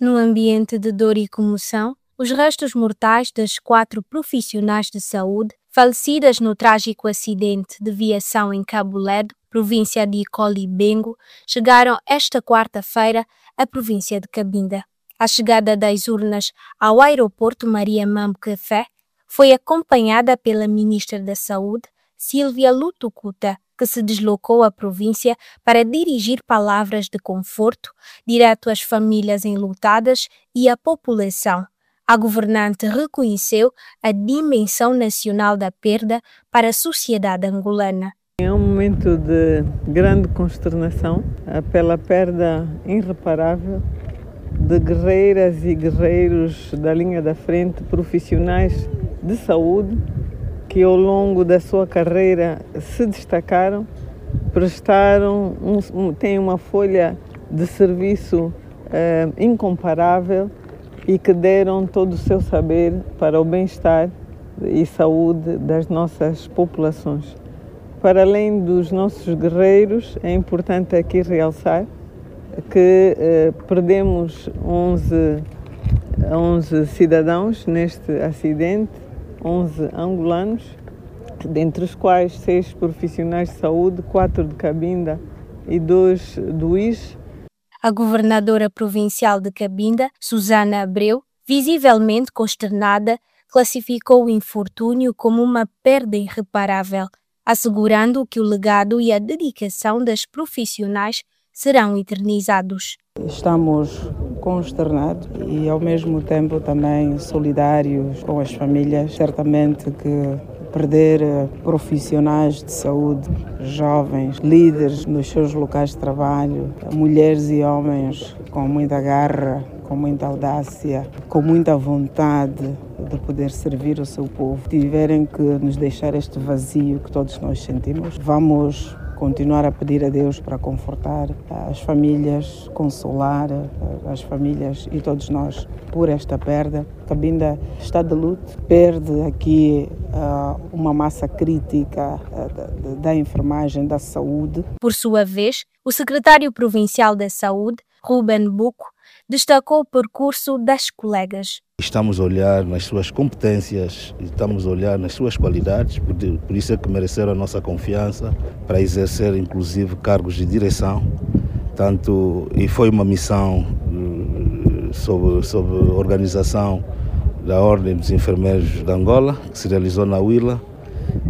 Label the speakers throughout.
Speaker 1: No ambiente de dor e comoção, os restos mortais das quatro profissionais de saúde falecidas no trágico acidente de viação em Cabo Ledo, província de Colibengo, chegaram esta quarta-feira à província de Cabinda. A chegada das urnas ao aeroporto Maria Mambo Café foi acompanhada pela ministra da Saúde, Silvia Lutucuta, que se deslocou à província para dirigir palavras de conforto direto às famílias enlutadas e à população. A governante reconheceu a dimensão nacional da perda para a sociedade angolana.
Speaker 2: É um momento de grande consternação pela perda irreparável de guerreiras e guerreiros da linha da frente, profissionais de saúde que ao longo da sua carreira se destacaram, prestaram, um, têm uma folha de serviço uh, incomparável e que deram todo o seu saber para o bem-estar e saúde das nossas populações. Para além dos nossos guerreiros, é importante aqui realçar que eh, perdemos 11, 11 cidadãos neste acidente 11 angolanos, dentre os quais seis profissionais de saúde, quatro de Cabinda e dois do IS.
Speaker 1: A governadora provincial de Cabinda, Susana Abreu, visivelmente consternada, classificou o infortúnio como uma perda irreparável, assegurando que o legado e a dedicação das profissionais serão eternizados.
Speaker 3: Estamos consternados e ao mesmo tempo também solidários com as famílias. Certamente que perder eh, profissionais de saúde, jovens, líderes nos seus locais de trabalho, mulheres e homens com muita garra, com muita audácia, com muita vontade de poder servir o seu povo, tiverem que nos deixar este vazio que todos nós sentimos. Vamos continuar a pedir a Deus para confortar as famílias, consolar as famílias e todos nós por esta perda. Cabinda está de luto, perde aqui uh, uma massa crítica uh, da enfermagem, da saúde.
Speaker 1: Por sua vez, o secretário provincial da Saúde, Ruben Buco, destacou o percurso das colegas.
Speaker 4: Estamos a olhar nas suas competências, estamos a olhar nas suas qualidades, por, isso é que mereceram a nossa confiança para exercer inclusive cargos de direção. Tanto, e foi uma missão eh, sob, sob organização da Ordem dos Enfermeiros de Angola, que se realizou na Huila,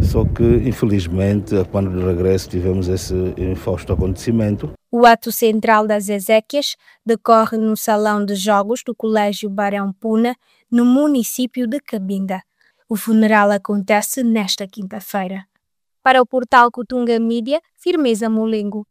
Speaker 4: só que, infelizmente, quando de regresso tivemos esse infausto acontecimento.
Speaker 1: O ato central das exéquias decorre no Salão de Jogos do Colégio Barão Puna, no município de Cabinda. O funeral acontece nesta quinta-feira. Para o portal Cutunga Mídia, Firmeza Molengo.